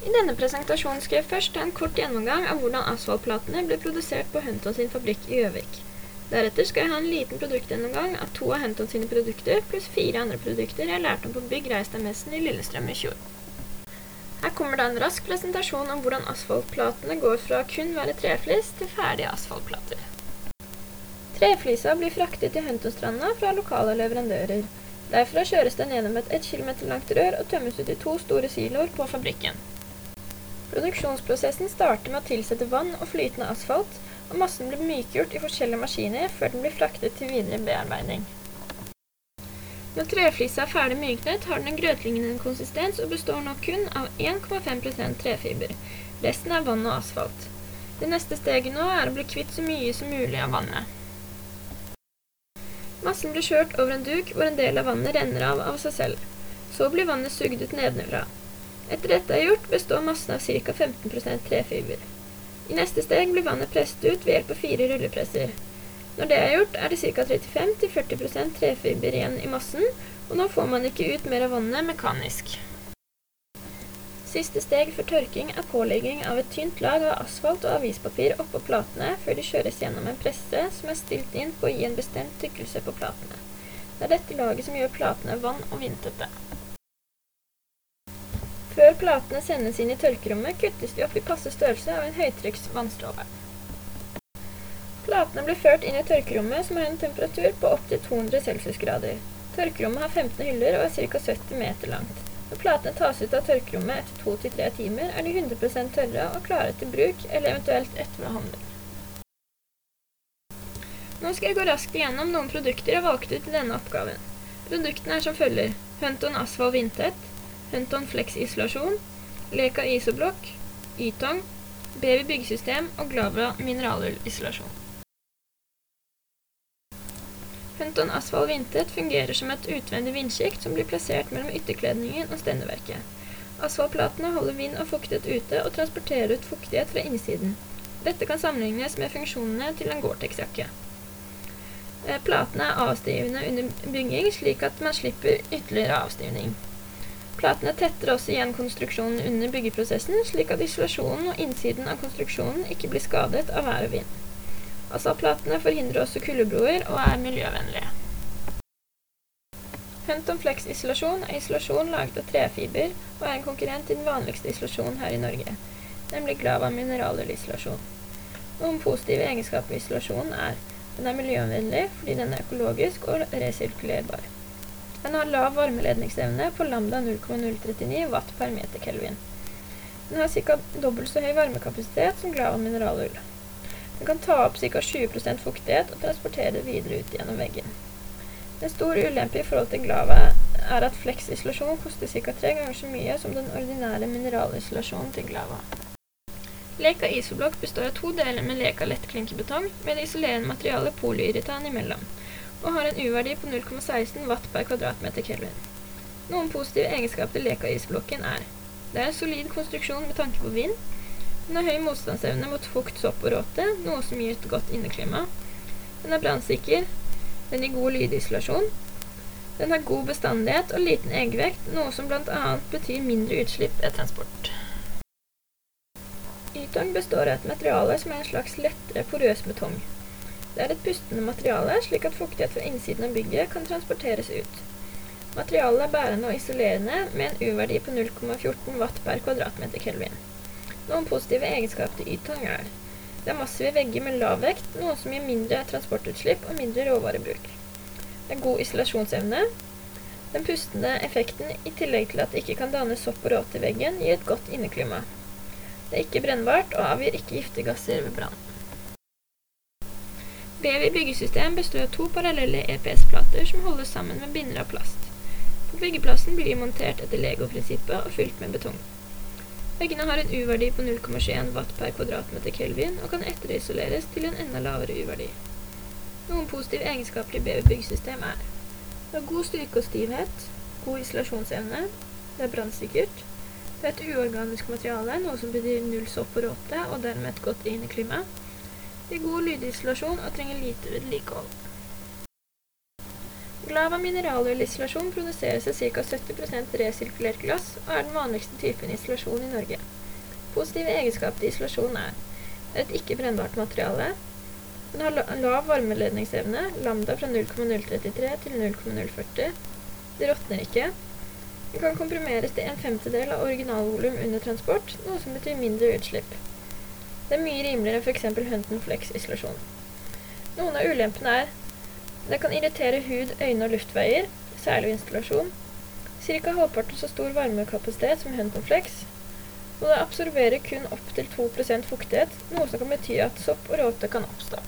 I denne presentasjonen skal jeg først ta en kort gjennomgang av hvordan asfaltplatene ble produsert på Hunton sin fabrikk i Gjøvik. Deretter skal jeg ha en liten produktgjennomgang av to av Hunton sine produkter, pluss fire andre produkter jeg lærte om på Bygg Reistadmessen i Lillestrøm i fjor. Her kommer da en rask presentasjon om hvordan asfaltplatene går fra kun være treflis til ferdige asfaltplater. Treflisa blir fraktet til Huntonstranda fra lokale leverandører. Derfra kjøres den gjennom et 1 km langt rør og tømmes ut i to store siloer på fabrikken. Produksjonsprosessen starter med å tilsette vann og flytende asfalt, og massen blir mykgjort i forskjellige maskiner før den blir fraktet til videre bearbeiding. Når treflisa er ferdig myknet, har den en grøtlignende konsistens og består nå kun av 1,5% trefiber. Resten er vann og asfalt. Det neste steget nå er å bli kvitt så mye som mulig av vannet. Massen blir kjørt over en duk hvor en del av vannet renner av av seg selv. Så blir vannet sugd ut nedenfra. Etter dette er gjort, består massen av ca. 15% trefiber. I neste steg blir vannet presset ut ved hjelp av fire rullepresser. Når det er gjort, er det ca. 35-40% trefiber igjen i massen, og nå får man ikke ut mer av vannet mekanisk. Siste steg for tørking er pålegging av et tynt lag av asfalt og avispapir oppå platene før de kjøres gjennom en presse som er stilt inn på å gi en bestemt tykkelse på platene. Det er dette laget som gjør platene vann- og vindtette. Platene sendes inn i tørkerommet, kuttes de opp i passe størrelse av en høytrykks vannstråle. Platene blir ført inn i tørkerommet, som har en temperatur på opptil 200 celsiusgrader. Tørkerommet har 15 hyller og er ca. 70 meter langt. Når platene tas ut av tørkerommet etter 2-3 timer, er de 100% tørre og klare til bruk, eller eventuelt etter behandling. Nå skal jeg gå raskt igjennom noen produkter jeg valgte ut i denne oppgaven. Produktene er som følger Hunton Asphalt Vindtett, Hunton Flex isolasjon, Leka isoblokk, Ytong, Baby byggesystem og Glabra mineralullisolasjon. Hunton Asphalt Vintet fungerer som et utvendig vindsjikt som blir plassert mellom ytterkledningen og stendeverket. Asfaltplatene holder vind og fuktighet ute og transporterer ut fuktighet fra innsiden. Dette kan sammenlignes med funksjonene til en Gore-Tex-jakke. Eh, platene er avstivende under bygging, slik at man slipper ytterligere avstivning. Platene tetter også igjen konstruksjonen under byggeprosessen, slik at isolasjonen og innsiden av konstruksjonen ikke blir skadet av vær og vind. Asfaltplatene forhindrer også kuldebroer og er miljøvennlige. Hunton Flex isolasjon er isolasjon laget av trefiber og er en konkurrent til den vanligste isolasjonen her i Norge, nemlig Glava mineralølisolasjon. Noen positive egenskaper ved isolasjonen er den er miljøvennlig fordi den er økologisk og resirkulerbar. Den har lav varmeledningsevne på lambda 0,039 watt per meter kelvin. Den har ca. dobbelt så høy varmekapasitet som Glava mineralull. Den kan ta opp ca. 20% fuktighet og transportere det videre ut gjennom veggen. En stor ulempe i forhold til Glava er at fleksisolasjon koster ca. tre ganger så mye som den ordinære mineralisolasjonen til Glava. Leka isoblokk består av to deler med Leka lettklinkebetong med det isolerende materialet polyuretan imellom og har en U-verdi på 0,16 watt per kvadratmeter kelvin. Noen positive egenskaper til Leka-isblokken er det er en solid konstruksjon med tanke på vind. Den har høy motstandsevne mot fukt, sopp og råte, noe som gir et godt inneklima. Den er brannsikker. Den gir god lydisolasjon. Den har god bestandighet og liten eggvekt, noe som bl.a. betyr mindre utslipp ved transport. Ytong består av et materiale som er en slags lettere porøs betong. Det er et pustende materiale, slik at fuktighet fra innsiden av bygget kan transporteres ut. Materialet er bærende og isolerende, med en U-verdi på 0,14 watt per kvadratmeter kelvin. Noen positive egenskaper til Ytong er det er massive vegger med lav vekt, noe som gir mindre transportutslipp og mindre råvarebruk. Det er god isolasjonsevne. Den pustende effekten, i tillegg til at det ikke kan danne sopp og råte i veggen, gir et godt inneklima. Det er ikke brennbart og avgir ikke giftige gasser ved brann. Baby byggesystem består av to parallelle EPS-plater som holdes sammen med binder av plast. På byggeplassen blir de montert etter Lego-prinsippet og fylt med betong. Veggene har en U-verdi på 0,21 watt per kvadratmeter kelvin og kan etterisoleres til en enda lavere U-verdi. Noen positive egenskaper i BV byggesystem er det har god styrke og stivhet, god isolasjonsevne, det er brannsikkert, det er et uorganisk materiale, noe som betyr null sopp og råte og dermed et godt inneklima, gir god lydisolasjon og trenger lite vedlikehold. Glava mineralølisolasjon produseres av ca. 70 resirkulert glass og er den vanligste typen isolasjon i Norge. Positive egenskaper til isolasjon er et ikke-brennbart materiale. Den har lav varmeledningsevne, lambda fra 0,033 til 0,040. Det råtner ikke. Den kan komprimeres til en femtedel av originalvolum under transport, noe som betyr mindre utslipp. Det er mye rimeligere enn f.eks. Hunton Flex-isolasjon. Noen av ulempene er det kan irritere hud, øyne og luftveier, særlig ved installasjon. Ca. halvparten så stor varmekapasitet som Hunton Flex. Og det absorberer kun opptil 2% fuktighet, noe som kan bety at sopp og råte kan oppstå.